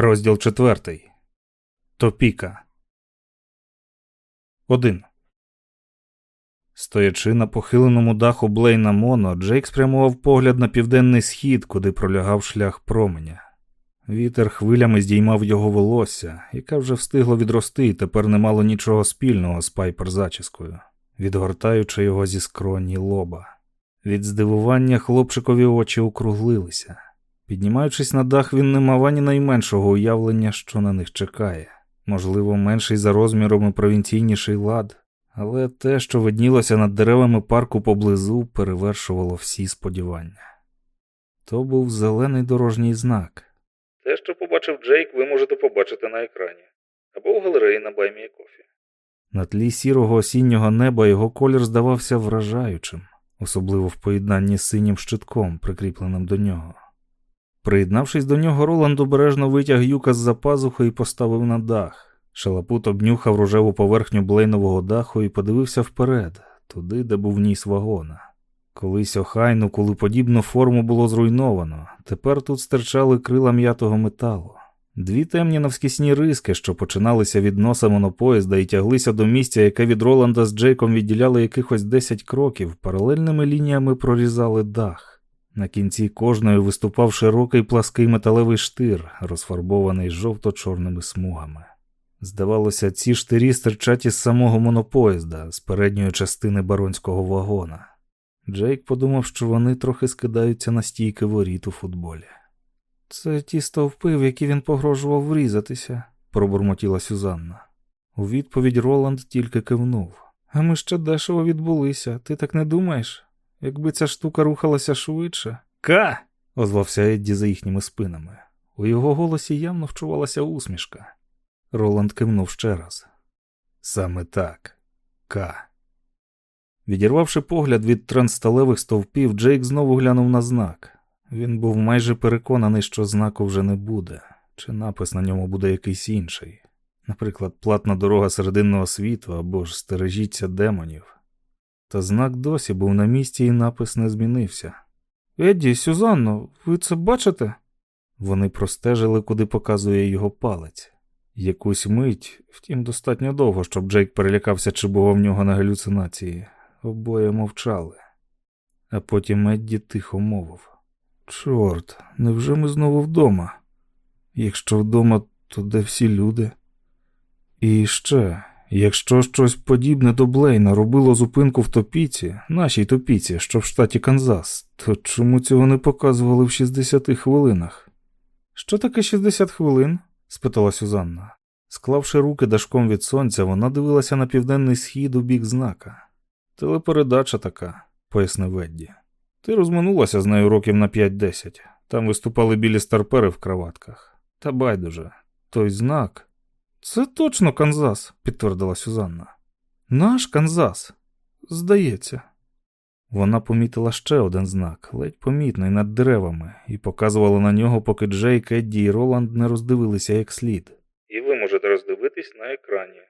Розділ четвертий. Топіка. Один. Стоячи на похиленому даху Блейна Моно, Джейк спрямував погляд на південний схід, куди пролягав шлях променя. Вітер хвилями здіймав його волосся, яке вже встигло відрости і тепер не мало нічого спільного з пайпер зачіскою, відгортаючи його зі скроні лоба. Від здивування хлопчикові очі округлилися. Піднімаючись на дах, він не мав ані найменшого уявлення, що на них чекає. Можливо, менший за розміром і провінційніший лад, але те, що виднілося над деревами парку поблизу, перевершувало всі сподівання. То був зелений дорожній знак. Те, що побачив Джейк, ви можете побачити на екрані або в галереї на Баймі Кофі. На тлі сірого осіннього неба його колір здавався вражаючим, особливо в поєднанні з синім щитком, прикріпленим до нього. Приєднавшись до нього, Роланд обережно витяг юка з за пазухи і поставив на дах. Шалапут обнюхав рожеву поверхню блейнового даху і подивився вперед, туди, де був ніс вагона. Колись охайну, кулиподібну форму було зруйновано, тепер тут стирчали крила м'ятого металу. Дві темні навскісні риски, що починалися від носа монопоїзда і тяглися до місця, яке від Роланда з Джейком відділяли якихось 10 кроків, паралельними лініями прорізали дах. На кінці кожної виступав широкий плаский металевий штир, розфарбований жовто-чорними смугами. Здавалося, ці штирі стирчать із самого монопоїзда, з передньої частини баронського вагона. Джейк подумав, що вони трохи скидаються на стійки воріт у футболі. Це ті стовпи, в які він погрожував врізатися, пробурмотіла Сюзанна. У відповідь Роланд тільки кивнув. А ми ще дешево відбулися, ти так не думаєш? Якби ця штука рухалася швидше. Ка. озвався Едді за їхніми спинами. У його голосі явно вчувалася усмішка. Роланд кивнув ще раз. Саме так. Ка. Відірвавши погляд від транссталевих стовпів, Джейк знову глянув на знак. Він був майже переконаний, що знаку вже не буде, чи напис на ньому буде якийсь інший. Наприклад, платна дорога серединного світу або ж стережіться демонів. Та знак досі був на місці і напис не змінився. Едді, Сюзанно, ви це бачите? Вони простежили, куди показує його палець. Якусь мить, втім, достатньо довго, щоб Джейк перелякався, чи було в нього на галюцинації. Обоє мовчали. А потім Едді тихо мовив: Чорт, невже ми знову вдома? Якщо вдома, то де всі люди? І ще, якщо щось подібне до Блейна робило зупинку в топіці, нашій топіці, що в штаті Канзас, то чому цього не показували в 60 хвилинах? Що таке 60 хвилин? спитала Сюзанна. Склавши руки дашком від сонця, вона дивилася на південний схід у бік знака. Телепередача така, пояснив Ведді. Ти розминулася з нею років на 5-10. Там виступали білі старпери в краватках. Та байдуже, той знак. Це точно Канзас, підтвердила Сюзанна. Наш Канзас. Здається. Вона помітила ще один знак, ледь помітний над деревами, і показувала на нього, поки Джейк, Едді і Роланд не роздивилися як слід. І ви можете роздивитись на екрані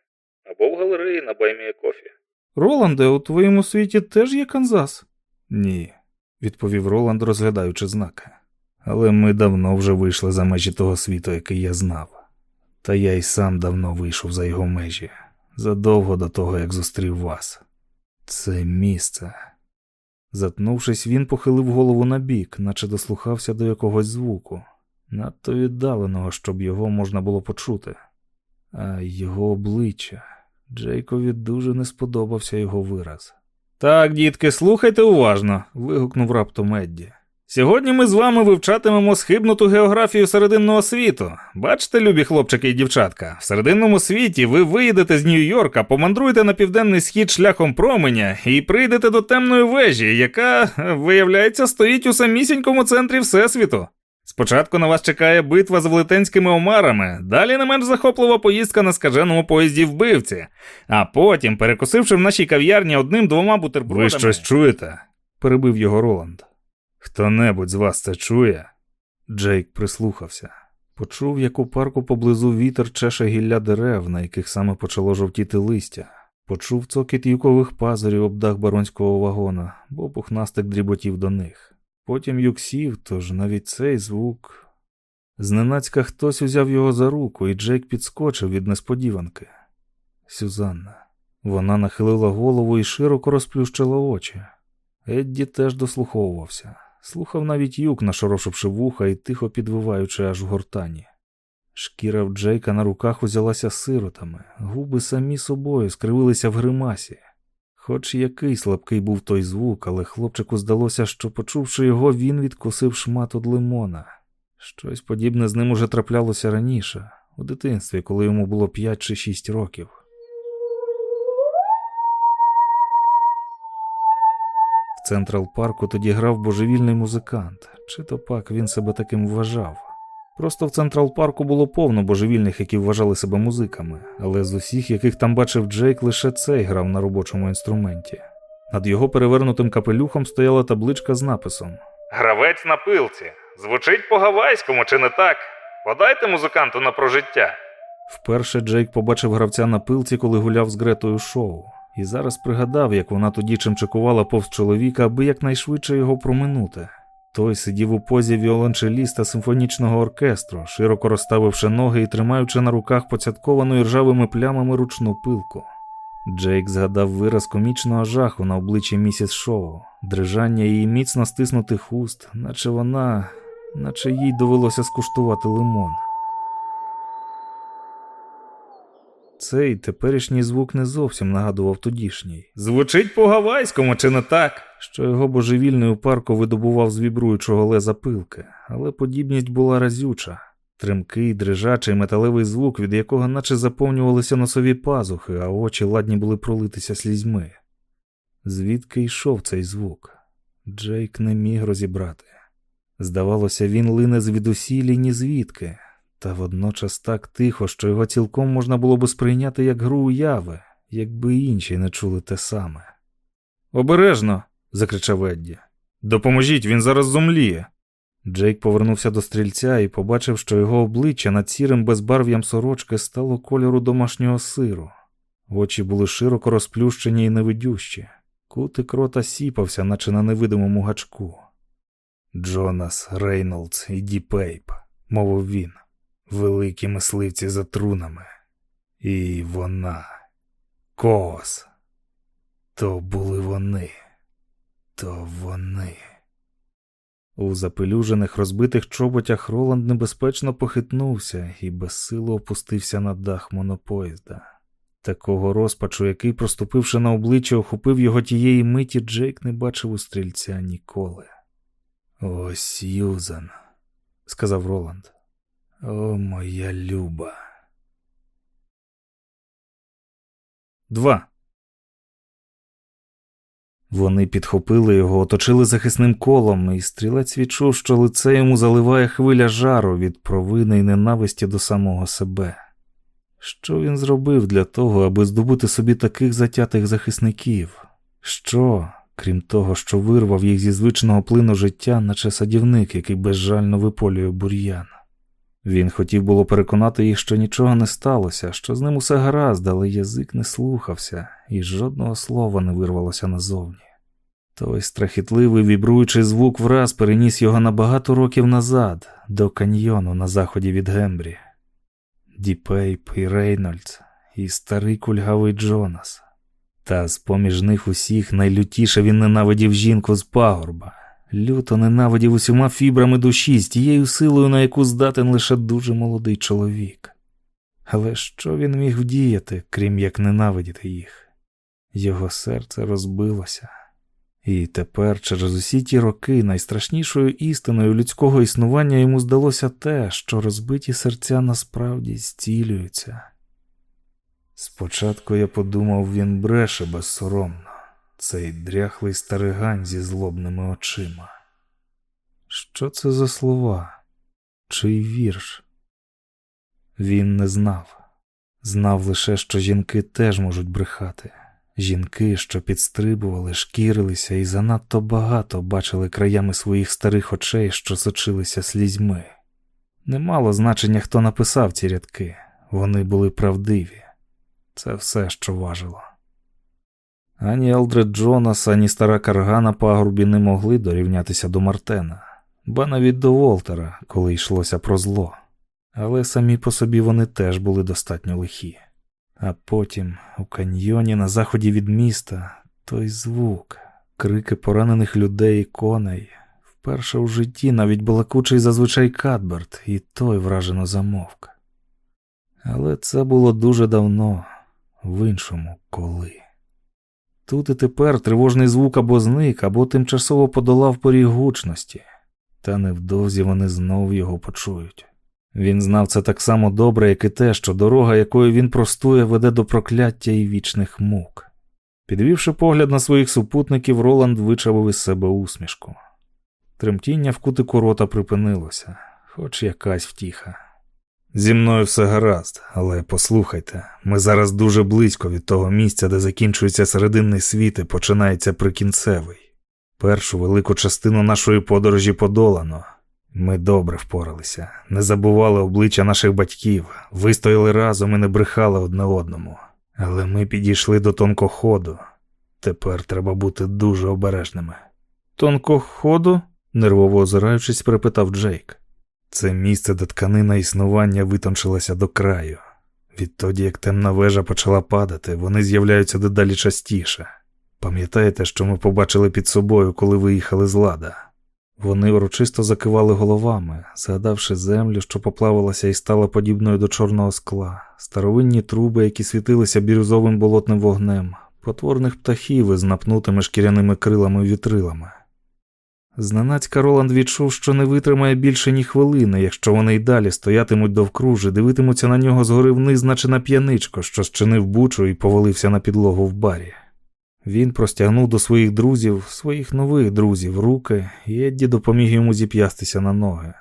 або в галереї на Buy Me a Coffee. Роланде, у твоєму світі теж є Канзас? Ні, відповів Роланд, розглядаючи знаки. Але ми давно вже вийшли за межі того світу, який я знав. Та я й сам давно вийшов за його межі, задовго до того, як зустрів вас. Це місце. Затнувшись, він похилив голову на бік, наче дослухався до якогось звуку, надто віддаленого, щоб його можна було почути, а його обличчя. Джейкові дуже не сподобався його вираз. Так, дітки, слухайте уважно. вигукнув раптом Едді. Сьогодні ми з вами вивчатимемо схибнуту географію серединного світу. Бачите, любі хлопчики і дівчатка, в серединному світі ви виїдете з Нью-Йорка, помандруєте на південний схід шляхом променя і прийдете до темної вежі, яка, виявляється, стоїть у самісінькому центрі Всесвіту. Спочатку на вас чекає битва з велетенськими омарами, далі не менш захоплива поїздка на скаженому поїзді вбивці, а потім, перекусивши в нашій кав'ярні одним-двома бутербродами... Ви щось чуєте? перебив його Роланд. Хто небудь з вас це чує? Джейк прислухався. Почув, як у парку поблизу вітер чеше гілля дерев, на яких саме почало жовтіти листя. Почув цокіт юкових пазурів об дах баронського вагона, бо пухнастик дріботів до них. Потім юксів, тож навіть цей звук. Зненацька хтось узяв його за руку, і Джейк підскочив від несподіванки. Сюзанна. Вона нахилила голову і широко розплющила очі. Едді теж дослуховувався, слухав навіть юк, нашорошивши вуха і тихо підвиваючи аж в гортані. Шкіра в Джейка на руках узялася сиротами, губи самі собою скривилися в гримасі. Хоч який слабкий був той звук, але хлопчику здалося, що, почувши його, він відкусив шмат од лимона. Щось подібне з ним уже траплялося раніше, у дитинстві, коли йому було 5 чи 6 років. Централ парку тоді грав божевільний музикант, чи то пак він себе таким вважав. Просто в Централ парку було повно божевільних, які вважали себе музиками, але з усіх, яких там бачив Джейк, лише цей грав на робочому інструменті. Над його перевернутим капелюхом стояла табличка з написом Гравець на пилці. Звучить по-гавайському, чи не так? Подайте музиканту на прожиття. Вперше Джейк побачив гравця на пилці, коли гуляв з Гретою шоу, і зараз пригадав, як вона тоді чимчикувала повз чоловіка, аби якнайшвидше його проминути. Той сидів у позі віолончеліста симфонічного оркестру, широко розставивши ноги і тримаючи на руках поцятковану ржавими плямами ручну пилку. Джейк згадав вираз комічного жаху на обличчі місіс Шоу, дрижання її міцно стиснутих уст, наче вона, наче їй довелося скуштувати лимон. Цей теперішній звук не зовсім нагадував тодішній. Звучить по-гавайському, чи не так? що його божевільний у парку видобував з вібруючого леза пилки, але подібність була разюча. Тремкий, дрижачий металевий звук, від якого наче заповнювалися носові пазухи, а очі ладні були пролитися слізьми. Звідки йшов цей звук? Джейк не міг розібрати. Здавалося, він лине звідусілі ні звідки, та водночас так тихо, що його цілком можна було би сприйняти як гру уяви, якби інші не чули те саме. Обережно. закричав Едді. Допоможіть, він зараз зумліє. Джейк повернувся до стрільця і побачив, що його обличчя над сірим безбарв'ям сорочки стало кольору домашнього сиру. Очі були широко розплющені і невидющі. Кутик рота сіпався, наче на невидимому гачку. Джонас, Рейнолдс і Ді Пейп, мовив він, великі мисливці за трунами. І вона, Кос. То були вони, то вони. У запелюжених розбитих чоботях Роланд небезпечно похитнувся і безсило опустився на дах монопоїзда. Такого розпачу, який, проступивши на обличчя, охопив його тієї миті, Джейк не бачив у стрільця ніколи. О, Сьюзан, сказав Роланд. О, моя люба. Два. Вони підхопили його, оточили захисним колом, і стрілець відчув, що лице йому заливає хвиля жару від провини й ненависті до самого себе. Що він зробив для того, аби здобути собі таких затятих захисників? Що, крім того, що вирвав їх зі звичного плину життя, наче садівник, який безжально виполює бур'ян? Він хотів було переконати їх, що нічого не сталося, що з ним усе гаразд, але язик не слухався, і жодного слова не вирвалося назовні. Той страхітливий вібруючий звук враз переніс його на багато років назад, до каньйону на заході від Гембрі. Діпейп і Рейнольдс, і старий кульгавий Джонас. Та з-поміж них усіх найлютіше він ненавидів жінку з пагорба, люто ненавидів усіма фібрами душі з тією силою, на яку здатен лише дуже молодий чоловік. Але що він міг вдіяти, крім як ненавидіти їх? Його серце розбилося. І тепер, через усі ті роки, найстрашнішою істиною людського існування йому здалося те, що розбиті серця насправді зцілюються. Спочатку я подумав, він бреше безсоромно, цей дряхлий старигань зі злобними очима. Що це за слова? Чий вірш? Він не знав, знав лише, що жінки теж можуть брехати. Жінки, що підстрибували, шкірилися і занадто багато бачили краями своїх старих очей, що сочилися слізьми. Не мало значення, хто написав ці рядки, вони були правдиві. Це все, що важило. Ані Елдред Джонас, ані стара карга на пагорбі не могли дорівнятися до Мартена. ба навіть до Волтера, коли йшлося про зло. Але самі по собі вони теж були достатньо лихі. А потім, у каньйоні на заході від міста, той звук, крики поранених людей і коней. Вперше у житті навіть балакучий зазвичай Кадберт, і той вражено замовк. Але це було дуже давно, в іншому коли. Тут і тепер тривожний звук або зник, або тимчасово подолав поріг гучності, та невдовзі вони знов його почують. Він знав це так само добре, як і те, що дорога, якою він простує, веде до прокляття і вічних мук. Підвівши погляд на своїх супутників, Роланд вичавив із себе усмішку. Тремтіння в кутику рота припинилося, хоч якась втіха. Зі мною все гаразд, але послухайте, ми зараз дуже близько від того місця, де закінчується серединний світ і починається прикінцевий. Першу велику частину нашої подорожі подолано. Ми добре впоралися, не забували обличчя наших батьків, вистояли разом і не брехали одне одному. Але ми підійшли до тонкоходу. Тепер треба бути дуже обережними. Тонкоходу? нервово озираючись, перепитав Джейк. Це місце, де тканина існування витончилася до краю. Відтоді, як темна вежа почала падати, вони з'являються дедалі частіше. Пам'ятаєте, що ми побачили під собою, коли виїхали з лада? Вони урочисто закивали головами, згадавши землю, що поплавилася і стала подібною до чорного скла, старовинні труби, які світилися бірюзовим болотним вогнем, потворних птахів із напнутими шкіряними крилами вітрилами. Зненацька Роланд відчув, що не витримає більше ні хвилини, якщо вони й далі стоятимуть довкружі, дивитимуться на нього згори вниз, наче на п'яничко, що зчинив бучу і повалився на підлогу в барі. Він простягнув до своїх друзів, своїх нових друзів, руки, і Едді допоміг йому зіп'ястися на ноги.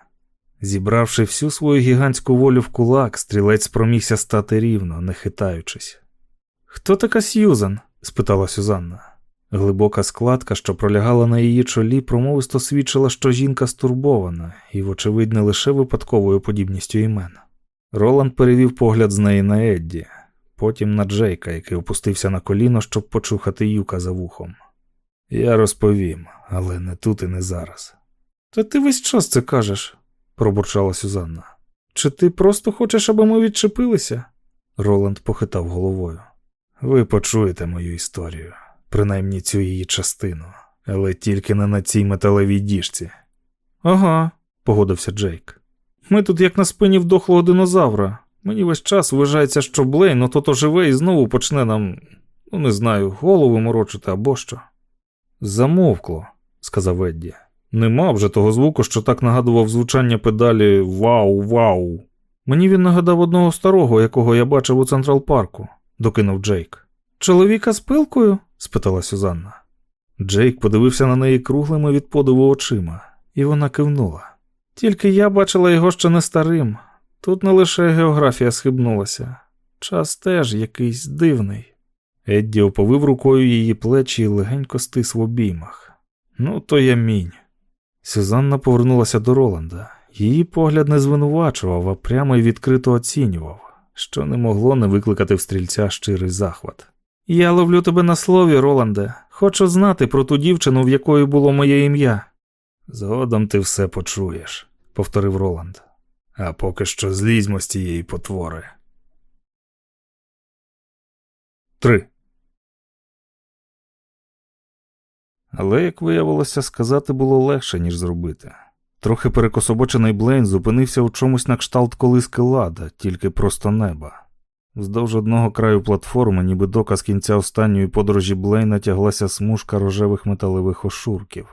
Зібравши всю свою гігантську волю в кулак, стрілець спромігся стати рівно, не хитаючись. Хто така Сьюзан? спитала Сюзанна. Глибока складка, що пролягала на її чолі, промовисто свідчила, що жінка стурбована, і, вочевидь, не лише випадковою подібністю імен. Роланд перевів погляд з неї на Едді, потім на Джейка, який опустився на коліно, щоб почухати юка за вухом. Я розповім, але не тут і не зараз. Та ти весь час це кажеш, пробурчала Сюзанна. Чи ти просто хочеш, аби ми відчепилися? Роланд похитав головою. Ви почуєте мою історію принаймні цю її частину, але тільки не на цій металевій діжці. Ага, погодився Джейк. Ми тут як на спині вдохлого динозавра. Мені весь час вважається, що Блейн ото живе і знову почне нам, ну не знаю, голову морочити або що. Замовкло, сказав Едді. Нема вже того звуку, що так нагадував звучання педалі Вау, вау. Мені він нагадав одного старого, якого я бачив у Централ парку, докинув Джейк. Чоловіка з пилкою? спитала Сюзанна. Джейк подивився на неї круглими від подиву очима, і вона кивнула. Тільки я бачила його ще не старим. Тут не лише географія схибнулася, час теж якийсь дивний. Едді оповив рукою її плечі і легенько стис в обіймах. Ну, то я мінь. Сюзанна повернулася до Роланда. Її погляд не звинувачував, а прямо й відкрито оцінював, що не могло не викликати в стрільця щирий захват. Я ловлю тебе на слові, Роланде. Хочу знати про ту дівчину, в якої було моє ім'я. Згодом ти все почуєш, повторив Роланд. А поки що злізьмо з тієї потвори. Три. Але, як виявилося, сказати було легше, ніж зробити. Трохи перекособочений Блейн зупинився у чомусь на кшталт колиски лада, тільки просто неба. Вздовж одного краю платформи, ніби доказ кінця останньої подорожі Блейна тяглася смужка рожевих металевих ошурків,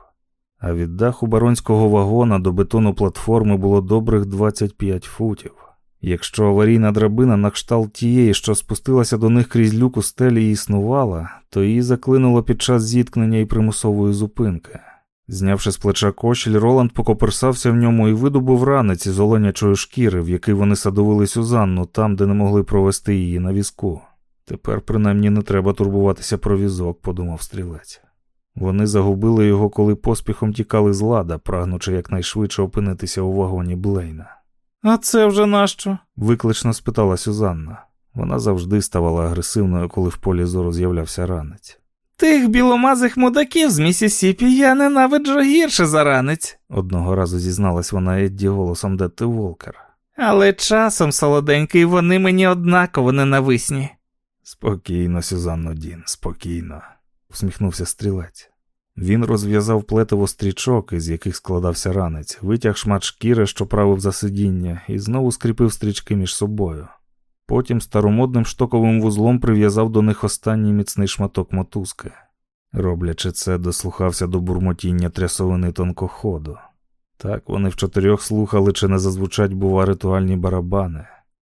а від даху баронського вагона до бетону платформи було добрих 25 футів. Якщо аварійна драбина на кшталт тієї, що спустилася до них крізь люк у стелі і існувала, то її заклинуло під час зіткнення і примусової зупинки. Знявши з плеча кошель, Роланд покоперсався в ньому і видобув ранець із оленячої шкіри, в який вони садовили Сюзанну, там, де не могли провести її на візку. Тепер, принаймні, не треба турбуватися про візок, подумав стрілець. Вони загубили його, коли поспіхом тікали з лада, прагнучи якнайшвидше опинитися у вагоні Блейна. А це вже нащо? виклично спитала Сюзанна. Вона завжди ставала агресивною, коли в полі зору з'являвся ранець. Тих біломазих мудаків з Місісіпі я ненавиджу гірше за ранець, одного разу зізналась вона Едді голосом Детти Волкер. Але часом, солоденький, вони мені однаково ненависні. Спокійно, Сюзанно Дін, спокійно, усміхнувся стрілець. Він розв'язав плетиво стрічок, із яких складався ранець, витяг шмат шкіри, що правив за сидіння, і знову скріпив стрічки між собою. Потім старомодним штоковим вузлом прив'язав до них останній міцний шматок мотузки. Роблячи це, дослухався до бурмотіння трясовини тонкоходу. Так вони в чотирьох слухали, чи не зазвучать, бува, ритуальні барабани.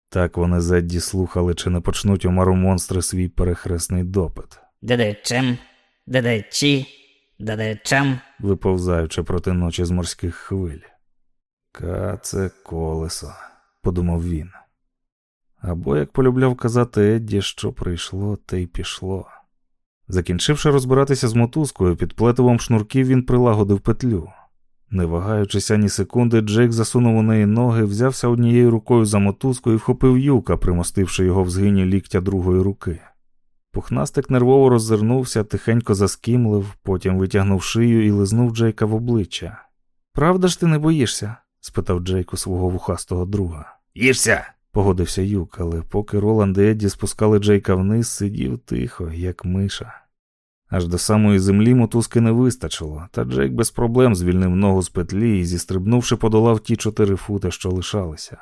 Так вони зедді слухали, чи не почнуть омару монстри свій перехресний допит. Дедечем, дедечі, дедечем. виповзаючи проти ночі з морських хвиль. Каце колесо, подумав він. Або, як полюбляв казати Едді, що прийшло, те й пішло. Закінчивши розбиратися з мотузкою, під плетивом шнурків він прилагодив петлю. Не вагаючись ані секунди, Джейк засунув у неї ноги, взявся однією рукою за мотузку і вхопив юка, примостивши його в згині ліктя другої руки. Пухнастик нервово роззирнувся, тихенько заскімлив, потім витягнув шию і лизнув Джейка в обличчя. Правда ж ти не боїшся? спитав Джейк у свого вухастого друга. Їжся! Погодився юк, але поки Роланд і Едді спускали Джейка вниз, сидів тихо, як миша. Аж до самої землі мотузки не вистачило, та Джейк без проблем звільнив ногу з петлі і, зістрибнувши, подолав ті чотири фути, що лишалися.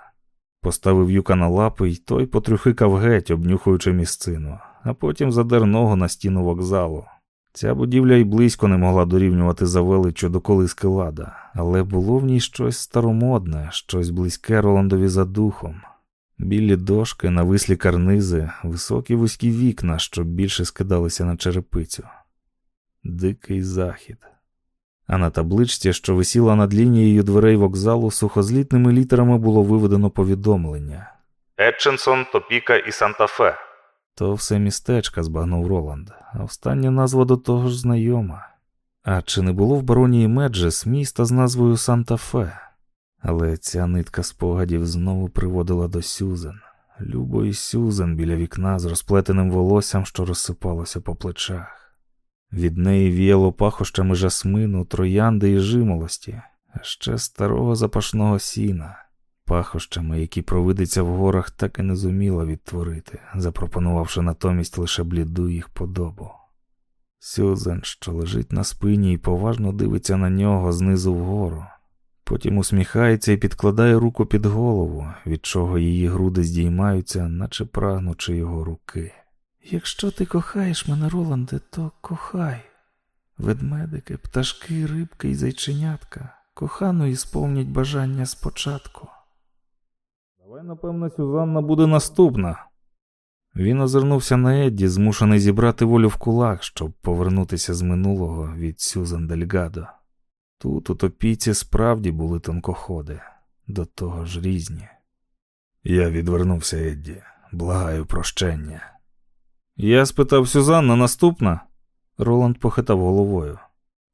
Поставив юка на лапи, й той потрюхикав геть, обнюхуючи місцину, а потім задер ногу на стіну вокзалу. Ця будівля й близько не могла дорівнювати за величчю до колиски лада, але було в ній щось старомодне, щось близьке Роландові за духом. Білі дошки, навислі карнизи, високі вузькі вікна, що більше скидалися на черепицю. Дикий захід. А на табличці, що висіла над лінією дверей вокзалу, сухозлітними літерами було виведено повідомлення Етченсон, Топіка і Санта-Фе. То все містечка, збагнув Роланд, а остання назва до того ж знайома. А чи не було в баронії Меджес міста з назвою Санта-Фе? Але ця нитка спогадів знову приводила до Сюзен, любої Сюзен біля вікна з розплетеним волоссям, що розсипалося по плечах. Від неї віяло пахощами жасмину, троянди і жимолості, а ще старого запашного сіна, пахощами, які провидиця в горах так і не зуміла відтворити, запропонувавши натомість лише бліду їх подобу. Сюзен, що лежить на спині і поважно дивиться на нього знизу вгору. Потім усміхається і підкладає руку під голову, від чого її груди здіймаються, наче прагнучи його руки. Якщо ти кохаєш мене, Роланде, то кохай. Ведмедики, пташки, рибки і зайченятка коханої сповнять бажання спочатку. Давай, напевно, Сюзанна буде наступна. Він озирнувся на Едді, змушений зібрати волю в кулак, щоб повернутися з минулого від Сюзан Дельгадо. Тут у топійці справді були тонкоходи, до того ж різні. Я відвернувся, Едді, благаю прощення. Я спитав Сюзанна наступна. Роланд похитав головою.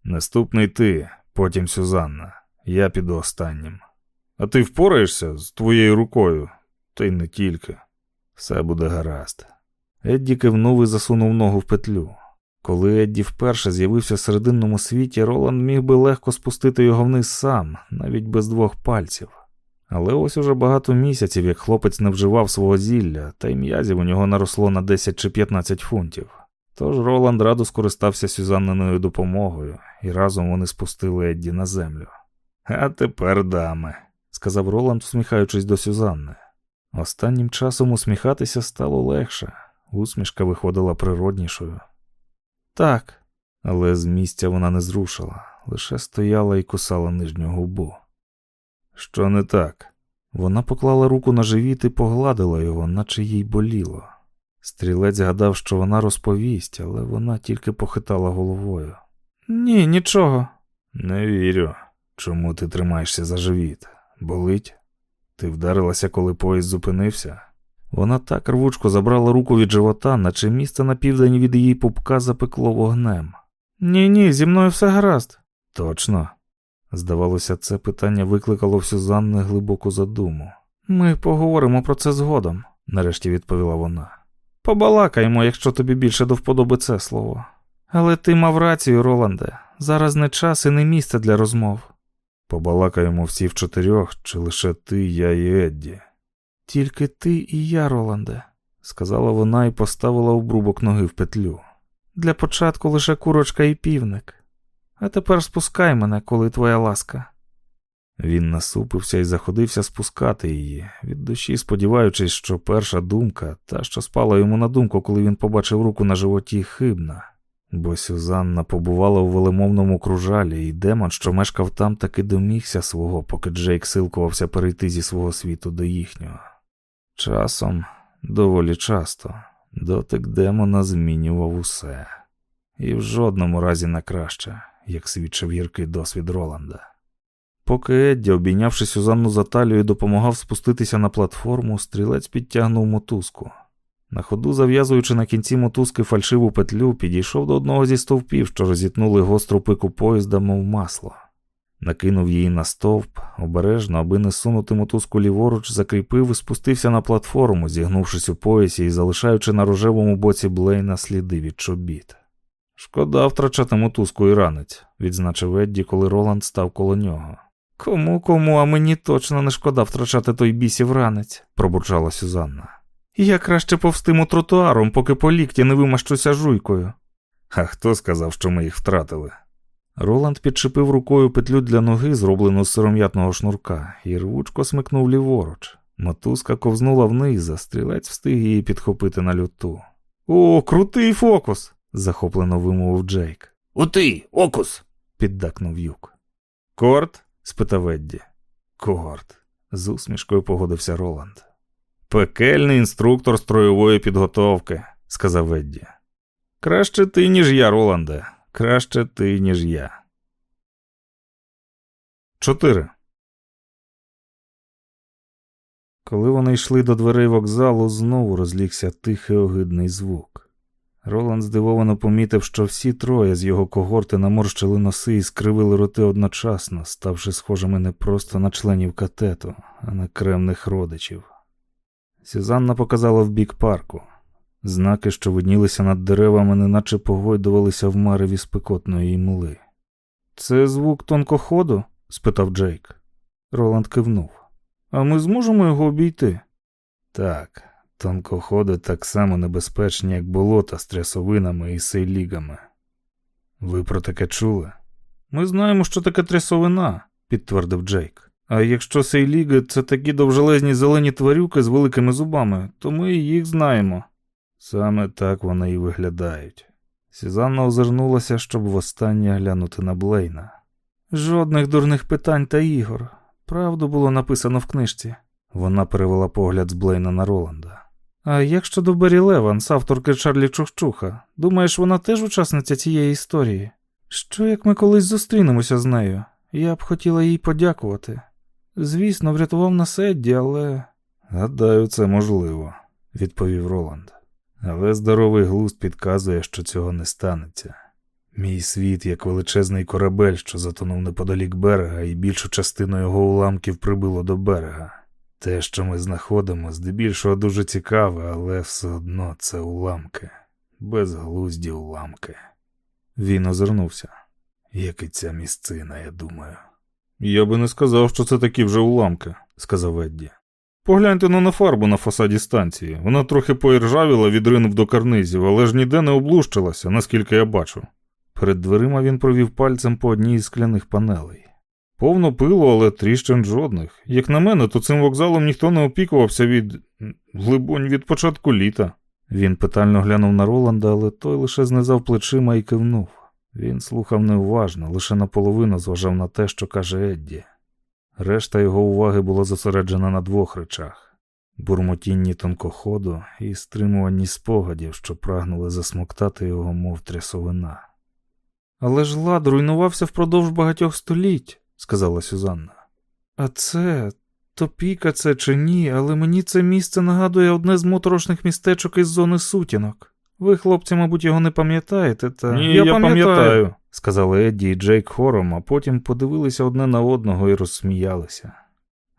Наступний ти, потім Сюзанна. Я піду останнім. А ти впораєшся з твоєю рукою, та й не тільки. Все буде гаразд. Едді кивнув і засунув ногу в петлю. Коли Едді вперше з'явився в серединному світі, Роланд міг би легко спустити його вниз сам, навіть без двох пальців. Але ось уже багато місяців, як хлопець не вживав свого зілля, та й м'язів у нього наросло на 10 чи 15 фунтів. Тож Роланд радо скористався Сюзанниною допомогою, і разом вони спустили Едді на землю. А тепер, дами, сказав Роланд, усміхаючись до Сюзанни. Останнім часом усміхатися стало легше, усмішка виходила природнішою. Так, але з місця вона не зрушила, лише стояла і кусала нижню губу. Що не так? Вона поклала руку на живіт і погладила його, наче їй боліло. Стрілець гадав, що вона розповість, але вона тільки похитала головою. Ні, нічого. Не вірю. Чому ти тримаєшся за живіт? Болить? Ти вдарилася, коли поїзд зупинився? Вона так рвучко забрала руку від живота, наче місце на південь від її пупка запекло вогнем. Ні, ні, зі мною все гаразд. Точно. Здавалося, це питання викликало в Сюзанни глибоку задуму. Ми поговоримо про це згодом, нарешті відповіла вона. Побалакаємо, якщо тобі більше до вподоби це слово. Але ти мав рацію, Роланде. Зараз не час і не місце для розмов. Побалакаємо всі в чотирьох, чи лише ти, я і Едді. Тільки ти і я, Роланде, сказала вона і поставила обрубок ноги в петлю. Для початку лише курочка і півник. А тепер спускай мене, коли твоя ласка. Він насупився і заходився спускати її, від душі сподіваючись, що перша думка, та що спала йому на думку, коли він побачив руку на животі, хибна, бо Сюзанна побувала у велемовному кружалі, і демон, що мешкав там, таки домігся свого, поки Джейк силкувався перейти зі свого світу до їхнього. Часом, доволі часто, дотик демона змінював усе, і в жодному разі на краще, як свідчив гіркий досвід Роланда. Поки Едді, обійнявши Сюзанну за талію, допомагав спуститися на платформу, стрілець підтягнув мотузку. На ходу, зав'язуючи на кінці мотузки фальшиву петлю, підійшов до одного зі стовпів, що розітнули гостру пику поїзда, мов масло. Накинув її на стовп, обережно, аби не сунути мотузку ліворуч, закріпив і спустився на платформу, зігнувшись у поясі і залишаючи на рожевому боці Блейна сліди від чобіт. Шкода втрачати мотузку і ранець, відзначив Едді, коли Роланд став коло нього. Кому, кому, а мені точно не шкода втрачати той бісів ранець, пробурчала Сюзанна. Я краще повстиму тротуаром, поки по лікті не вимащуся жуйкою. А хто сказав, що ми їх втратили? Роланд підчепив рукою петлю для ноги, зроблену з сиром'ятного шнурка, і рвучко смикнув ліворуч. Мотузка ковзнула вниз, а стрілець встиг її підхопити на люту. О, крутий фокус! захоплено вимовив Джейк. Ути, окус! піддакнув юк. Корт? спитав Едді. Корт. з усмішкою погодився Роланд. Пекельний інструктор строєвої підготовки, сказав Едді. Краще ти, ніж я, Роланде. Краще ти, ніж я. Чотири. Коли вони йшли до дверей вокзалу, знову розлігся тихий огидний звук. Роланд здивовано помітив, що всі троє з його когорти наморщили носи і скривили роти одночасно, ставши схожими не просто на членів катету, а на кремних родичів. Сюзанна показала в бік парку. Знаки, що виднілися над деревами, неначе погойдувалися в мареві спекотної мли. Це звук тонкоходу? спитав Джейк. Роланд кивнув. А ми зможемо його обійти? Так, тонкоходи так само небезпечні, як болота з трясовинами і сейлігами. Ви про таке чули? Ми знаємо, що таке трясовина, підтвердив Джейк. А якщо сейліги це такі довжелезні зелені тварюки з великими зубами, то ми їх знаємо. Саме так вони і виглядають. Сюзанна озирнулася, щоб востаннє глянути на Блейна. Жодних дурних питань та ігор. Правду було написано в книжці. Вона перевела погляд з Блейна на Роланда. А як щодо Бері Леванс, авторки Чарлі Чухчуха, думаєш, вона теж учасниця цієї історії? Що як ми колись зустрінемося з нею? Я б хотіла їй подякувати. Звісно, врятував нас Едді, але. Гадаю, це можливо, відповів Роланд. Але здоровий глузд підказує, що цього не станеться. Мій світ як величезний корабель, що затонув неподалік берега, і більшу частину його уламків прибило до берега. Те, що ми знаходимо, здебільшого дуже цікаве, але все одно це уламки, безглузді уламки. Він озирнувся. Як і ця місцина, я думаю. Я би не сказав, що це такі вже уламки, сказав Едді. Погляньте на фарбу на фасаді станції. Вона трохи поіржавіла, відринув до карнизів, але ж ніде не облущилася, наскільки я бачу. Перед дверима він провів пальцем по одній із скляних панелей. Повно пило, але тріщин жодних. Як на мене, то цим вокзалом ніхто не опікувався від, глибонь, від початку літа. Він питально глянув на Роланда, але той лише знизав плечима і кивнув. Він слухав неуважно, лише наполовину зважав на те, що каже Едді. Решта його уваги була зосереджена на двох речах бурмотінні тонкоходу і стримуванні спогадів, що прагнули засмоктати його, мов трясовина. Але ж лад руйнувався впродовж багатьох століть, сказала Сюзанна. А це, топіка це чи ні, але мені це місце нагадує одне з моторошних містечок із зони сутінок. Ви, хлопці, мабуть, його не пам'ятаєте, та Ні, я, я пам'ятаю, сказали Едді і Джейк хором, а потім подивилися одне на одного і розсміялися.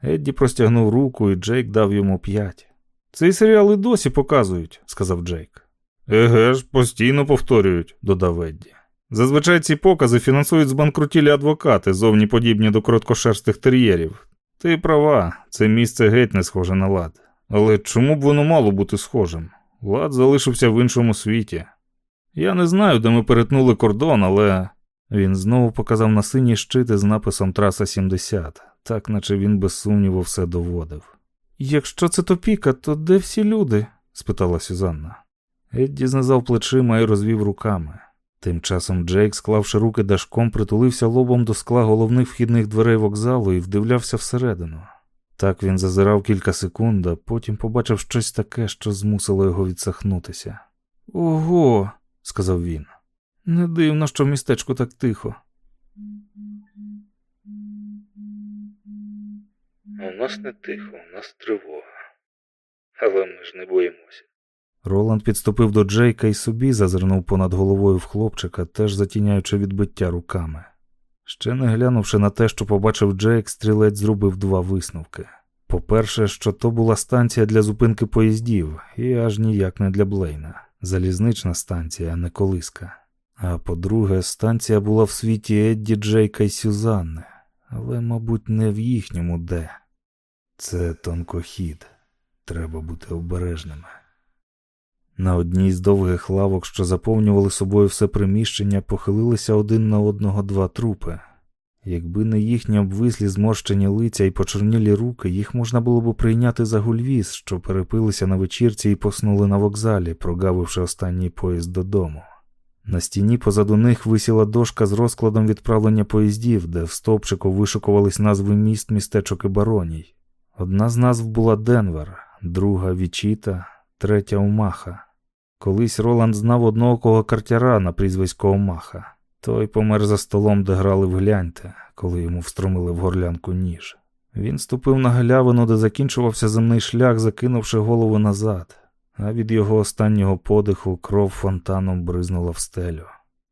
Едді простягнув руку, і Джейк дав йому п'ять. Цей серіал і досі показують, сказав Джейк. Еге ж, постійно повторюють, додав Едді. Зазвичай ці покази фінансують збанкрутілі адвокати, зовні подібні до короткошерстих тер'єрів. Ти права, це місце геть не схоже на лад. Але чому б воно мало бути схожим? Лад залишився в іншому світі. Я не знаю, де ми перетнули кордон, але. Він знову показав на синій щити з написом Траса 70, так наче він без сумніву все доводив. Якщо це топіка, то де всі люди? спитала Сюзанна. Едді знизав плечима і розвів руками. Тим часом Джейк, склавши руки дашком, притулився лобом до скла головних вхідних дверей вокзалу і вдивлявся всередину. Так він зазирав кілька секунд, а потім побачив щось таке, що змусило його відсахнутися. Ого, сказав він. Не дивно, що в містечку так тихо. У нас не тихо, у нас тривога. Але ми ж не боїмося. Роланд підступив до Джейка і собі зазирнув понад головою в хлопчика, теж затіняючи відбиття руками. Ще не глянувши на те, що побачив Джейк, стрілець зробив два висновки. По-перше, що то була станція для зупинки поїздів, і аж ніяк не для Блейна, залізнична станція, а не колиска. А по-друге, станція була в світі Едді, Джейка і Сюзанни, але, мабуть, не в їхньому де. Це тонкохід. Треба бути обережними. На одній з довгих лавок, що заповнювали собою все приміщення, похилилися один на одного два трупи. Якби не їхні обвислі зморщені лиця і почорнілі руки, їх можна було б прийняти за гульвіз, що перепилися на вечірці і поснули на вокзалі, прогавивши останній поїзд додому. На стіні позаду них висіла дошка з розкладом відправлення поїздів, де в стовпчику вишукувались назви міст, містечок і бароній. Одна з назв була Денвер, друга Вічіта, третя Умаха. Колись Роланд знав одного картяра на прізвисько Омаха. Той помер за столом, де грали в гляньте, коли йому встромили в горлянку ніж. Він ступив на галявину, де закінчувався земний шлях, закинувши голову назад, а від його останнього подиху кров фонтаном бризнула в стелю.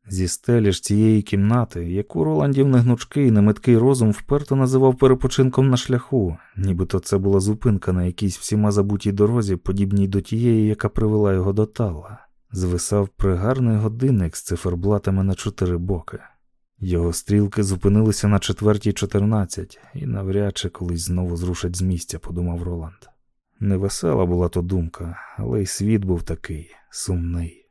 Зі стелі ж цієї кімнати, яку Роландів негнучкий, немиткий розум вперто називав перепочинком на шляху, нібито це була зупинка на якійсь всіма забутій дорозі, подібній до тієї, яка привела його до Талла, звисав пригарний годинник з циферблатами на чотири боки. Його стрілки зупинилися на четвертій чотирнадцять і навряд чи колись знову зрушать з місця, подумав Роланд. Невесела була то думка, але й світ був такий сумний.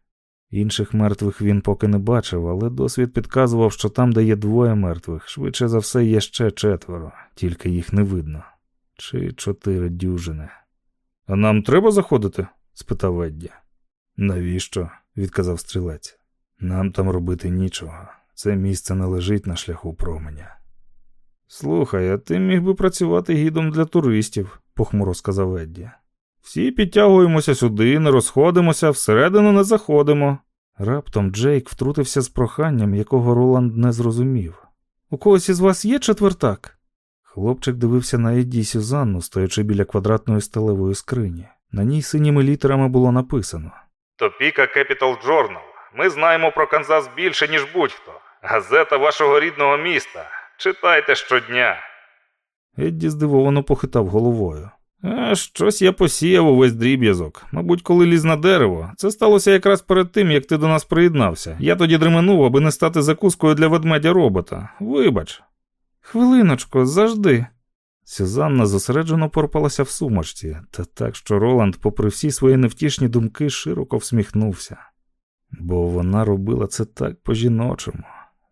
Інших мертвих він поки не бачив, але досвід підказував, що там, де є двоє мертвих, швидше за все є ще четверо, тільки їх не видно. Чи чотири дюжини. А нам треба заходити? спитав Едді. Навіщо? відказав стрілець. Нам там робити нічого. Це місце не лежить на шляху променя. Слухай, а ти міг би працювати гідом для туристів, похмуро сказав Едді. Всі підтягуємося сюди, не розходимося, всередину не заходимо. Раптом Джейк втрутився з проханням, якого Роланд не зрозумів. У когось із вас є четвертак? Хлопчик дивився на Едді Сюзанну, стоячи біля квадратної сталевої скрині. На ній синіми літерами було написано Топіка Capital Journal. Ми знаємо про Канзас більше, ніж будь-хто. Газета вашого рідного міста. Читайте щодня. Едді здивовано похитав головою. А щось я посіяв увесь дріб'язок. Мабуть, коли ліз на дерево. Це сталося якраз перед тим, як ти до нас приєднався. Я тоді дременув, аби не стати закускою для ведмедя робота. Вибач. Хвилиночко, завжди. Сюзанна зосереджено порпалася в сумочці, та так, що Роланд, попри всі свої невтішні думки, широко всміхнувся. Бо вона робила це так по-жіночому.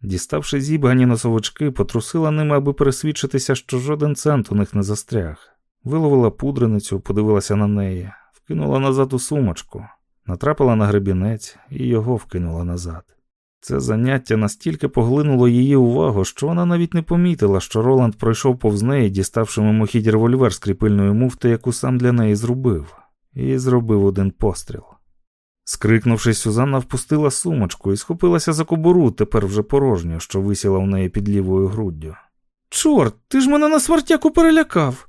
Діставши зібгані носовички, потрусила ними, аби пересвідчитися, що жоден цент у них не застряг. Виловила пудреницю, подивилася на неї, вкинула назад у сумочку, натрапила на гребінець і його вкинула назад. Це заняття настільки поглинуло її увагу, що вона навіть не помітила, що Роланд пройшов повз неї, діставши мимохідь револьвер з кріпильної муфти, яку сам для неї зробив, і зробив один постріл. Скрикнувши, Сюзанна впустила сумочку і схопилася за кобуру, тепер вже порожню, що висіла в неї під лівою груддю. Чорт, ти ж мене на свартяку перелякав.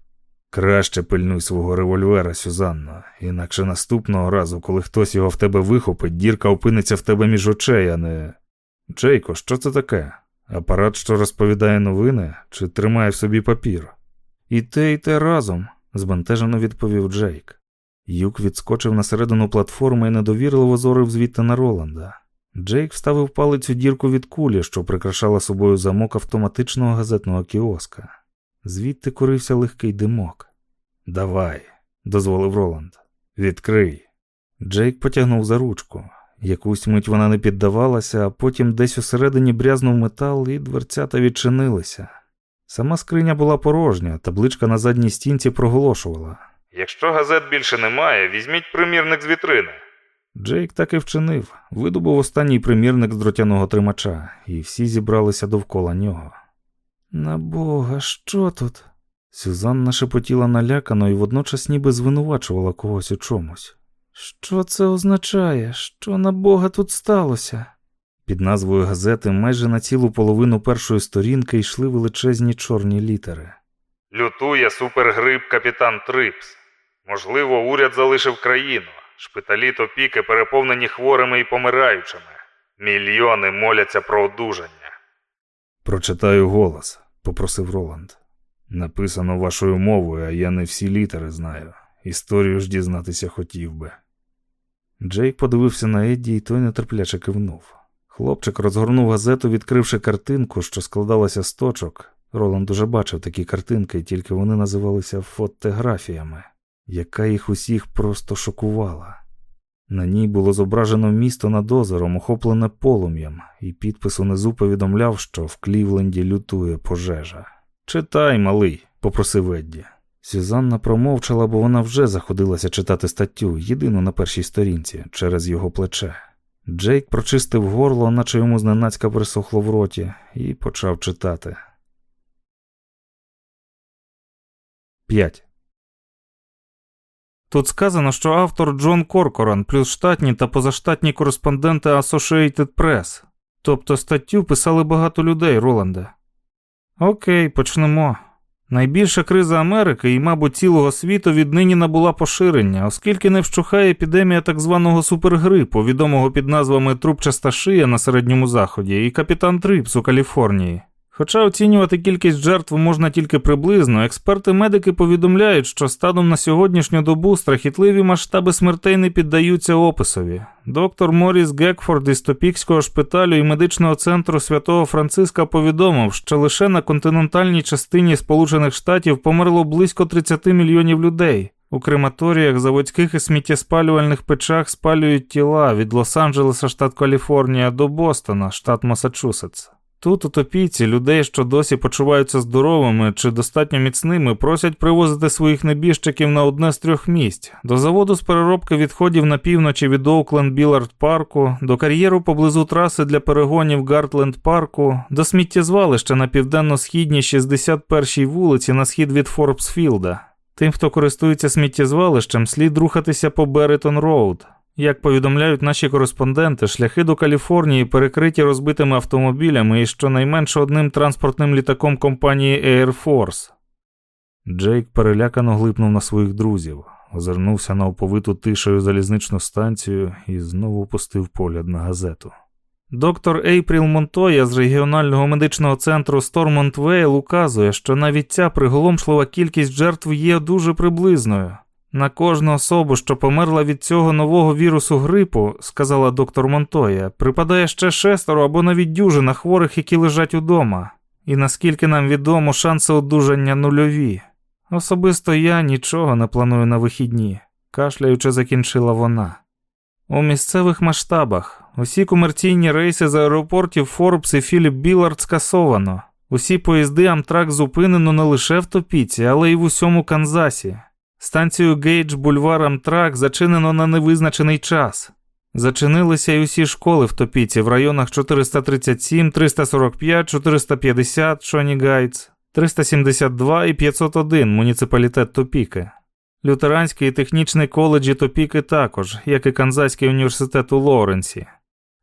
Краще пильнуй свого револьвера, Сюзанно, інакше наступного разу, коли хтось його в тебе вихопить, дірка опиниться в тебе між очей, а не. Джейко, що це таке? Апарат, що розповідає новини, чи тримає в собі папір? І те, і те разом, збентежено відповів Джейк. Юк відскочив на середину платформи і недовірливо зорив звідти на Роланда. Джейк вставив палець у дірку від кулі, що прикрашала собою замок автоматичного газетного кіоска. Звідти курився легкий димок. Давай, дозволив Роланд. Відкрий. Джейк потягнув за ручку. Якусь мить вона не піддавалася, а потім десь усередині брязнув метал, і дверцята відчинилися. Сама скриня була порожня, табличка на задній стінці проголошувала. Якщо газет більше немає, візьміть примірник з вітрини. Джейк так і вчинив, видобув останній примірник з дротяного тримача, і всі зібралися довкола нього. На бога, що тут? Сюзанна шепотіла налякано і водночас ніби звинувачувала когось у чомусь. Що це означає? Що на бога тут сталося? Під назвою газети майже на цілу половину першої сторінки йшли величезні чорні літери. Лютує супергрип капітан Трипс. Можливо, уряд залишив країну. Шпиталі топіки переповнені хворими і помираючими. Мільйони моляться про одужання. Прочитаю голос, попросив Роланд. Написано вашою мовою, а я не всі літери знаю. Історію ж дізнатися хотів би. Джейк подивився на Едді, і той нетерпляче кивнув. Хлопчик розгорнув газету, відкривши картинку, що складалася з точок. Роланд уже бачив такі картинки, тільки вони називалися фотографіями, яка їх усіх просто шокувала. На ній було зображено місто над озером, охоплене полум'ям, і підпис унизу повідомляв, що в Клівленді лютує пожежа. Читай, малий, попросив Едді. Сюзанна промовчала, бо вона вже заходилася читати статтю, єдину на першій сторінці, через його плече. Джейк прочистив горло, наче йому зненацька присохло в роті, і почав читати. 5. Тут сказано, що автор Джон Коркоран плюс штатні та позаштатні кореспонденти Associated Press. Тобто статтю писали багато людей, Роланде. Окей, почнемо. Найбільша криза Америки і, мабуть, цілого світу віднині набула поширення, оскільки не вщухає епідемія так званого супергрипу, відомого під назвами Трубчаста шия на середньому заході, і капітан Трипс у Каліфорнії. Хоча оцінювати кількість жертв можна тільки приблизно, експерти-медики повідомляють, що станом на сьогоднішню добу страхітливі масштаби смертей не піддаються описові. Доктор Моріс Гекфорд із Топікського шпиталю і медичного центру святого Франциска повідомив, що лише на континентальній частині Сполучених Штатів померло близько 30 мільйонів людей. У крематоріях, заводських і сміттєспалювальних печах спалюють тіла від Лос-Анджелеса, штат Каліфорнія, до Бостона, штат Масачусетс. Тут у Топіці людей, що досі почуваються здоровими чи достатньо міцними, просять привозити своїх небіжчиків на одне з трьох місць: до заводу з переробки відходів на півночі від Оукленд Білард парку, до кар'єру поблизу траси для перегонів Гартленд парку, до сміттєзвалища на південно-східній 61-й вулиці на схід від Форбсфілда. Тим, хто користується сміттєзвалищем, слід рухатися по Беритон Роуд. Як повідомляють наші кореспонденти, шляхи до Каліфорнії перекриті розбитими автомобілями і щонайменше одним транспортним літаком компанії Air Force. Джейк перелякано глипнув на своїх друзів, озирнувся на оповиту тишею залізничну станцію і знову пустив погляд на газету. Доктор Ейпріл Монтоя з регіонального медичного центру Стормонт Вейл указує, що навіть ця приголомшлива кількість жертв є дуже приблизною. На кожну особу, що померла від цього нового вірусу грипу, сказала доктор Монтоя, припадає ще шестеро або навіть дюжина хворих, які лежать удома. І наскільки нам відомо, шанси одужання нульові. Особисто я нічого не планую на вихідні, кашляючи, закінчила вона. У місцевих масштабах усі комерційні рейси з аеропортів Форбс і Філіп Білард скасовано. Усі поїзди Амтрак зупинено не лише в Топіці, але й в усьому Канзасі. Станцію Гейдж Бульвар Амтрак зачинено на невизначений час. Зачинилися й усі школи в Топіці в районах 437, 345, 450 Шоні Гайтс, 372 і 501 муніципалітет Топіки. Лютеранський і технічний коледжі Топіки також, як і Канзаський університет у Лоуренсі.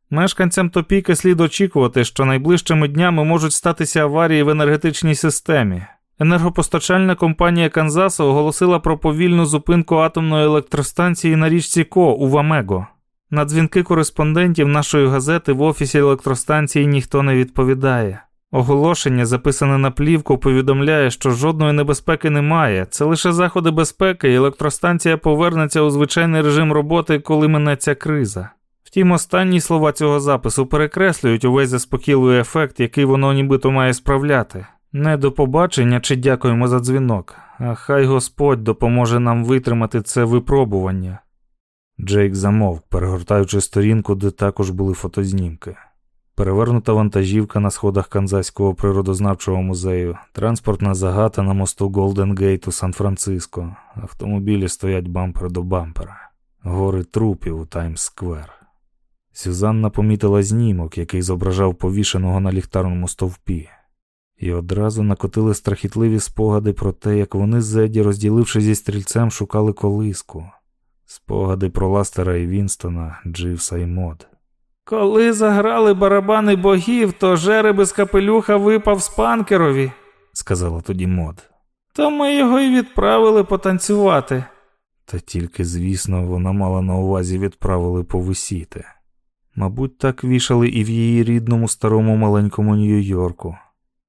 Мешканцям Топіки слід очікувати, що найближчими днями можуть статися аварії в енергетичній системі. Енергопостачальна компанія Канзаса оголосила про повільну зупинку атомної електростанції на річці Ко у Вамего. На дзвінки кореспондентів нашої газети в офісі електростанції ніхто не відповідає. Оголошення, записане на плівку, повідомляє, що жодної небезпеки немає. Це лише заходи безпеки, і електростанція повернеться у звичайний режим роботи, коли минеться криза. Втім, останні слова цього запису перекреслюють увесь заспокійливий ефект, який воно нібито має справляти. Не до побачення чи дякуємо за дзвінок, а хай Господь допоможе нам витримати це випробування. Джейк замовк, перегортаючи сторінку, де також були фотознімки. Перевернута вантажівка на сходах Канзаського природознавчого музею, транспортна загата на мосту Голден Гейт у Сан-Франциско, автомобілі стоять бампер до бампера, гори трупів у Таймс-сквер. Сюзанна помітила знімок, який зображав повішеного на ліхтарному стовпі, і одразу накотили страхітливі спогади про те, як вони з Еді, розділивши зі стрільцем, шукали колиску, спогади про Ластера і Вінстона, Дживса і Мод. Коли заграли барабани богів, то жереб із капелюха випав спанкерові, сказала тоді мод. То ми його й відправили потанцювати. Та тільки, звісно, вона мала на увазі відправили повисіти. Мабуть, так вішали і в її рідному старому маленькому Нью-Йорку.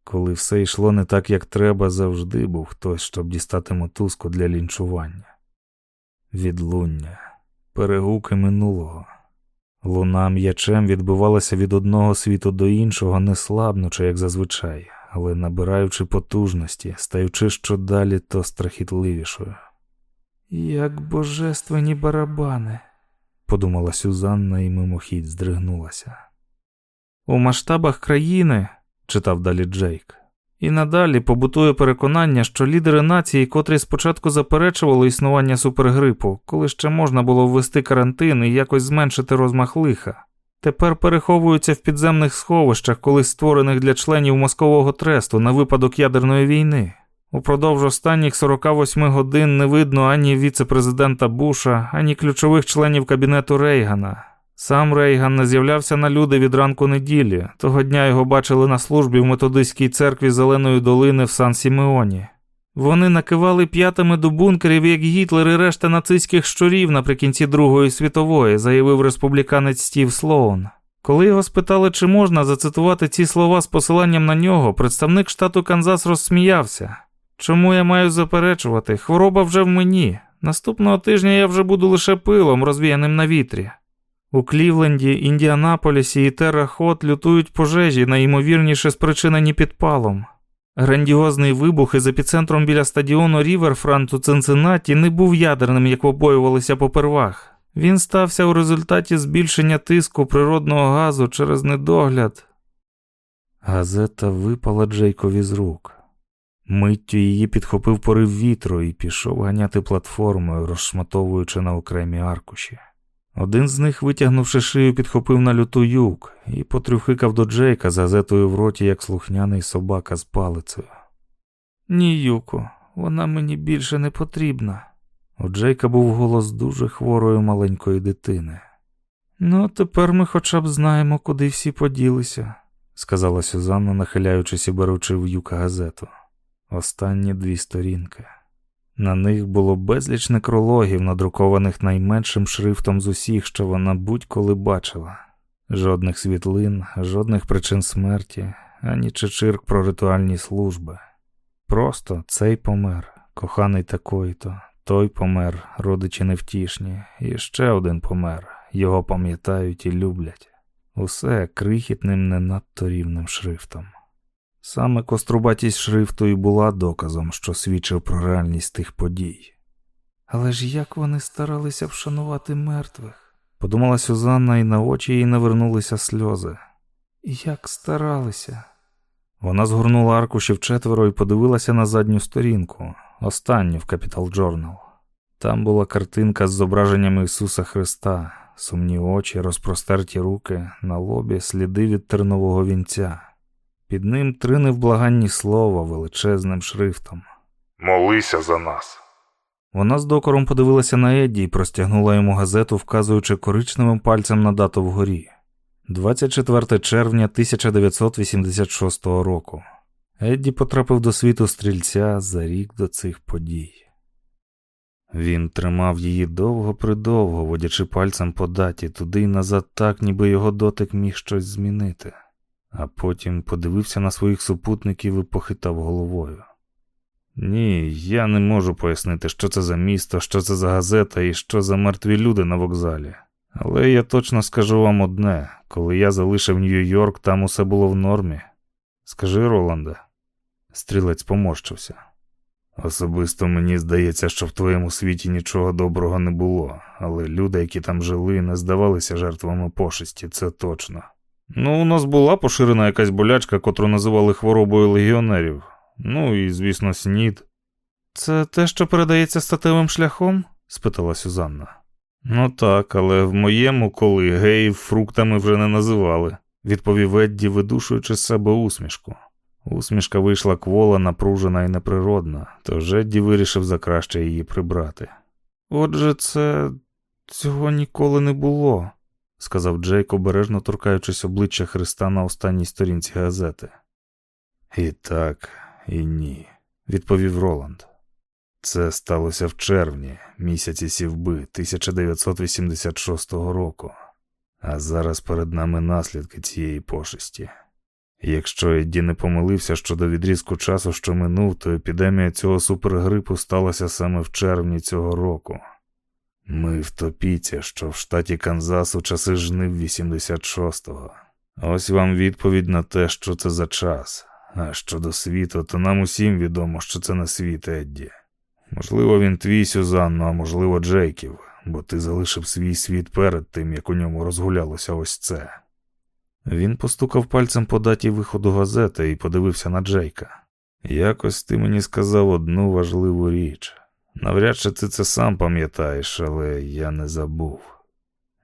Коли все йшло не так, як треба, завжди був хтось, щоб дістати мотузку для лінчування. Відлуння, перегуки минулого. Луна м'ячем відбивалася від одного світу до іншого, не слабнучи, як зазвичай, але набираючи потужності, стаючи щодалі, то страхітливішою. Як божественні барабани, подумала Сюзанна і мимохідь здригнулася. У масштабах країни, читав далі Джейк, і надалі побутує переконання, що лідери нації, котрі спочатку заперечували існування супергрипу, коли ще можна було ввести карантин і якось зменшити розмах лиха, тепер переховуються в підземних сховищах, колись створених для членів мозкового тресту на випадок ядерної війни. Упродовж останніх 48 годин не видно ані віце-президента Буша, ані ключових членів кабінету Рейгана. Сам Рейган не з'являвся на люди від ранку неділі. Того дня його бачили на службі в методистській церкві Зеленої долини в Сан Сімеоні. Вони накивали п'ятами до бункерів, як Гітлер і решта нацистських щурів наприкінці Другої світової, заявив республіканець Стів Слоун. Коли його спитали, чи можна зацитувати ці слова з посиланням на нього, представник штату Канзас розсміявся. Чому я маю заперечувати? Хвороба вже в мені. Наступного тижня я вже буду лише пилом, розвіяним на вітрі. У Клівленді, Індіанаполісі і Террахот лютують пожежі, найімовірніше спричинені підпалом. Грандіозний вибух із епіцентром біля стадіону Ріверфрант у Цинциннаті не був ядерним, як побоювалися попервах. Він стався у результаті збільшення тиску природного газу через недогляд. Газета випала Джейкові з рук. Миттю її підхопив порив вітру і пішов ганяти платформою, розшматовуючи на окремі аркуші. Один з них, витягнувши шию, підхопив на люту юк і потрюхикав до Джейка з газетою в роті, як слухняний собака з палицею. Ні, Юко, вона мені більше не потрібна. У Джейка був голос дуже хворої маленької дитини. Ну, тепер ми хоча б знаємо, куди всі поділися, сказала Сюзанна, нахиляючись і беручи в юка газету. Останні дві сторінки. На них було безліч некрологів, надрукованих найменшим шрифтом з усіх, що вона будь-коли бачила. Жодних світлин, жодних причин смерті, ані чечирк про ритуальні служби. Просто цей помер, коханий такий-то, той помер, родичі невтішні, і ще один помер, його пам'ятають і люблять. Усе крихітним, не надто рівним шрифтом. Саме кострубатість шрифту і була доказом, що свідчив про реальність тих подій. Але ж як вони старалися вшанувати мертвих, подумала Сюзанна, і на очі їй навернулися сльози. Як старалися. Вона згорнула аркушів четверо і подивилася на задню сторінку, останню в Capital Journal. Там була картинка з зображеннями Ісуса Христа, сумні очі, розпростерті руки, на лобі сліди від тернового вінця. Під ним три невблаганні слова величезним шрифтом. Молися за нас. Вона з докором подивилася на Едді і простягнула йому газету, вказуючи коричневим пальцем на дату вгорі 24 червня 1986 року. Едді потрапив до світу стрільця за рік до цих подій. Він тримав її довго-придовго, водячи пальцем по даті туди й назад так, ніби його дотик міг щось змінити. А потім подивився на своїх супутників і похитав головою. Ні, я не можу пояснити, що це за місто, що це за газета і що за мертві люди на вокзалі. Але я точно скажу вам одне: коли я залишив Нью-Йорк, там усе було в нормі. Скажи, Роланде, стрілець поморщився. Особисто мені здається, що в твоєму світі нічого доброго не було, але люди, які там жили, не здавалися жертвами пошесті, це точно. Ну, у нас була поширена якась болячка, котру називали хворобою легіонерів. Ну і, звісно, снід. Це те, що передається статевим шляхом? спитала Сюзанна. Ну так, але в моєму коли геїв фруктами вже не називали, відповів Едді, видушуючи з себе усмішку. Усмішка вийшла квола, напружена і неприродна, тож Едді вирішив за краще її прибрати. Отже, це цього ніколи не було, сказав Джейк, обережно торкаючись обличчя Христа на останній сторінці газети. І так, і ні, відповів Роланд. Це сталося в червні, місяці сівби 1986 року, а зараз перед нами наслідки цієї пошесті. Якщо Едді не помилився щодо відрізку часу, що минув, то епідемія цього супергрипу сталася саме в червні цього року. Ми в Топіці, що в штаті Канзас у часи жнив 86-го. Ось вам відповідь на те, що це за час. А щодо світу, то нам усім відомо, що це не світ Едді. Можливо, він твій Сюзанно, а можливо, Джейків, бо ти залишив свій світ перед тим, як у ньому розгулялося ось це. Він постукав пальцем по даті виходу газети і подивився на Джейка. Якось ти мені сказав одну важливу річ. Навряд чи ти це сам пам'ятаєш, але я не забув.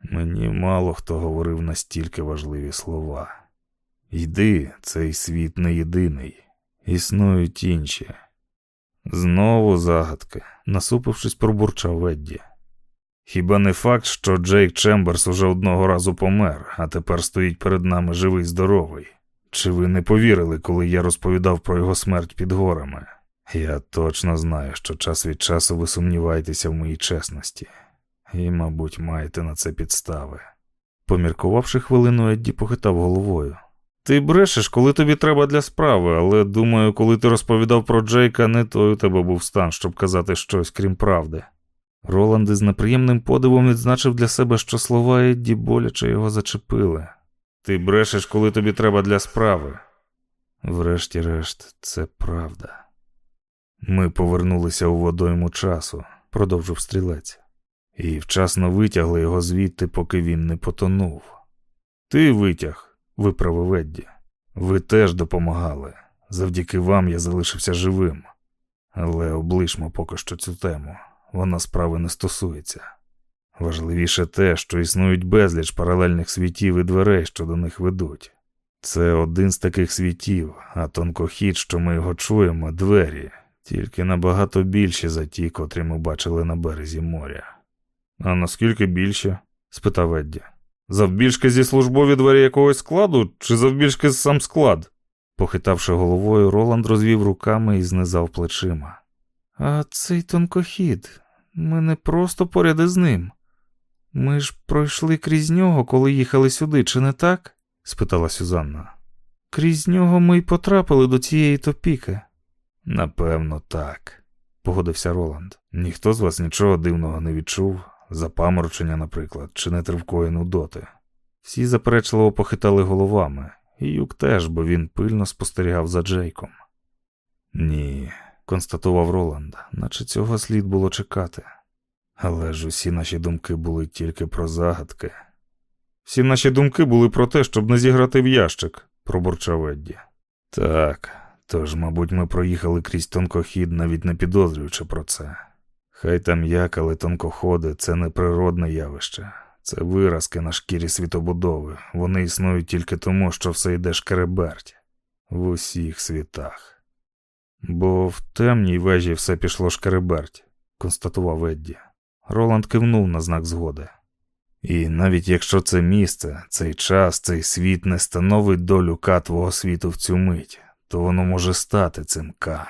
Мені мало хто говорив настільки важливі слова. Йди, цей світ не єдиний, існують інші. Знову загадки, насупившись, пробурчав Едді. Хіба не факт, що Джейк Чемберс уже одного разу помер, а тепер стоїть перед нами живий здоровий? Чи ви не повірили, коли я розповідав про його смерть під горами? Я точно знаю, що час від часу ви сумніваєтеся в моїй чесності, і, мабуть, маєте на це підстави. Поміркувавши хвилину, Едді похитав головою. Ти брешеш, коли тобі треба для справи, але думаю, коли ти розповідав про Джейка, не той у тебе був стан, щоб казати щось крім правди. Роланд із неприємним подивом відзначив для себе, що слова Едді боляче його зачепили. Ти брешеш, коли тобі треба для справи. Врешті-решт, це правда. Ми повернулися у водойму часу, продовжив стрілець, і вчасно витягли його звідти, поки він не потонув. Ти витяг, виправив Едді. Ви теж допомагали. Завдяки вам я залишився живим. Але облишмо поки що цю тему вона справи не стосується. Важливіше те, що існують безліч паралельних світів і дверей, що до них ведуть. Це один з таких світів, а тонкохід, що ми його чуємо, двері, тільки набагато більші за ті, котрі ми бачили на березі моря. А наскільки більше? спитав Едді. Завбільшки зі службові двері якогось складу, чи завбільшки сам склад? Похитавши головою, Роланд розвів руками і знизав плечима. А цей тонкохід, ми не просто поряд із ним. Ми ж пройшли крізь нього, коли їхали сюди, чи не так? спитала Сюзанна. Крізь нього ми й потрапили до цієї топіки. Напевно, так, погодився Роланд. Ніхто з вас нічого дивного не відчув, запаморочення, наприклад, чи нетривкої нудоти. Всі заперечливо похитали головами, і юк теж, бо він пильно спостерігав за Джейком. Ні, констатував Роланд, наче цього слід було чекати. Але ж усі наші думки були тільки про загадки. Всі наші думки були про те, щоб не зіграти в ящик, пробурчав Едді. Так, тож, мабуть, ми проїхали крізь тонкохід, навіть не підозрюючи про це. Хай там як, але тонкоходи це не природне явище, це виразки на шкірі світобудови. Вони існують тільки тому, що все йде шкереберть в усіх світах. Бо в темній вежі все пішло шкереберть, констатував Едді. Роланд кивнув на знак згоди. І навіть якщо це місце, цей час, цей світ не становить долю К твого світу в цю мить, то воно може стати цим К.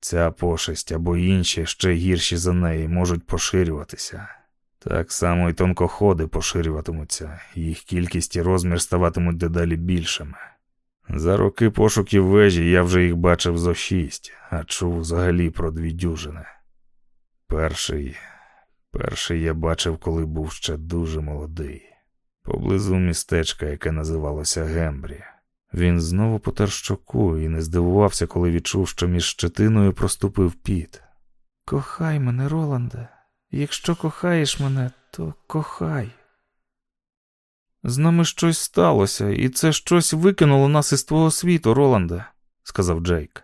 Ця пошесть або інші ще гірші за неї можуть поширюватися. Так само і тонкоходи поширюватимуться, їх кількість і розмір ставатимуть дедалі більшими. За роки пошуків вежі я вже їх бачив зо шість, а чув взагалі про дві дюжини. Перший, перший я бачив, коли був ще дуже молодий, поблизу містечка, яке називалося Гембрі. Він знову потер щоку і не здивувався, коли відчув, що між щетиною проступив піт. Кохай мене, Роланде, якщо кохаєш мене, то кохай. З нами щось сталося, і це щось викинуло нас із твого світу, Роланде, сказав Джейк.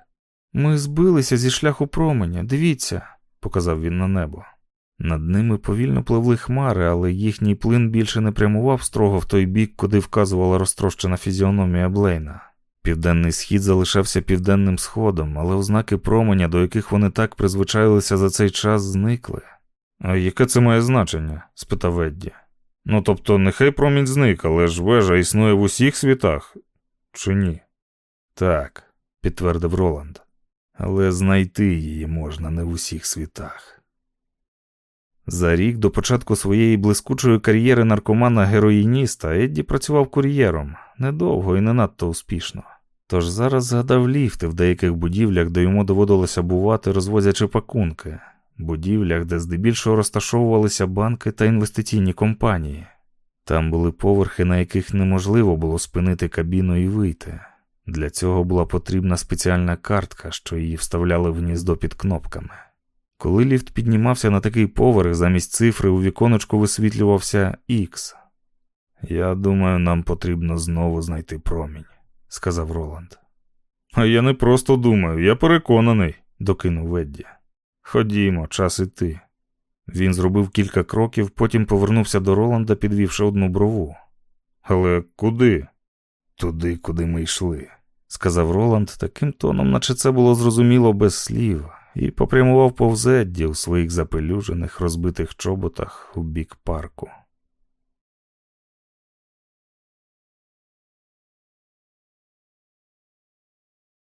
Ми збилися зі шляху променя, дивіться, показав він на небо. Над ними повільно пливли хмари, але їхній плин більше не прямував строго в той бік, куди вказувала розтрощена фізіономія Блейна. Південний схід залишався південним сходом, але ознаки променя, до яких вони так призвичайлися за цей час, зникли. А яке це має значення? спитав Едді. Ну тобто, нехай промінь зник, але ж вежа існує в усіх світах, чи ні? Так, підтвердив Роланд. Але знайти її можна не в усіх світах. За рік до початку своєї блискучої кар'єри наркомана-героїніста Едді працював кур'єром недовго і не надто успішно. Тож зараз згадав ліфти в деяких будівлях, де йому доводилося бувати, розвозячи пакунки, будівлях, де здебільшого розташовувалися банки та інвестиційні компанії. Там були поверхи, на яких неможливо було спинити кабіну і вийти. Для цього була потрібна спеціальна картка, що її вставляли в гніздо під кнопками. Коли ліфт піднімався на такий поверх, замість цифри у віконечку висвітлювався Х. Я думаю, нам потрібно знову знайти промінь, сказав Роланд. А я не просто думаю, я переконаний, докинув Ведді. Ходімо, час іти. Він зробив кілька кроків, потім повернувся до Роланда, підвівши одну брову. Але куди? Туди, куди ми йшли, сказав Роланд таким тоном, наче це було зрозуміло без слів і попрямував повз Едді у своїх запелюжених розбитих чоботах у бік парку.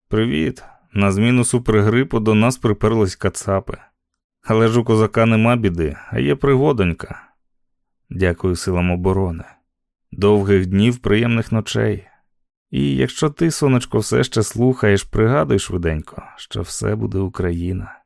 Привіт. На зміну супергрипу до нас приперлись кацапи. Але ж у козака нема біди, а є пригодонька. Дякую силам оборони. Довгих днів, приємних ночей. І якщо ти, сонечко, все ще слухаєш, пригадуй швиденько, що все буде Україна.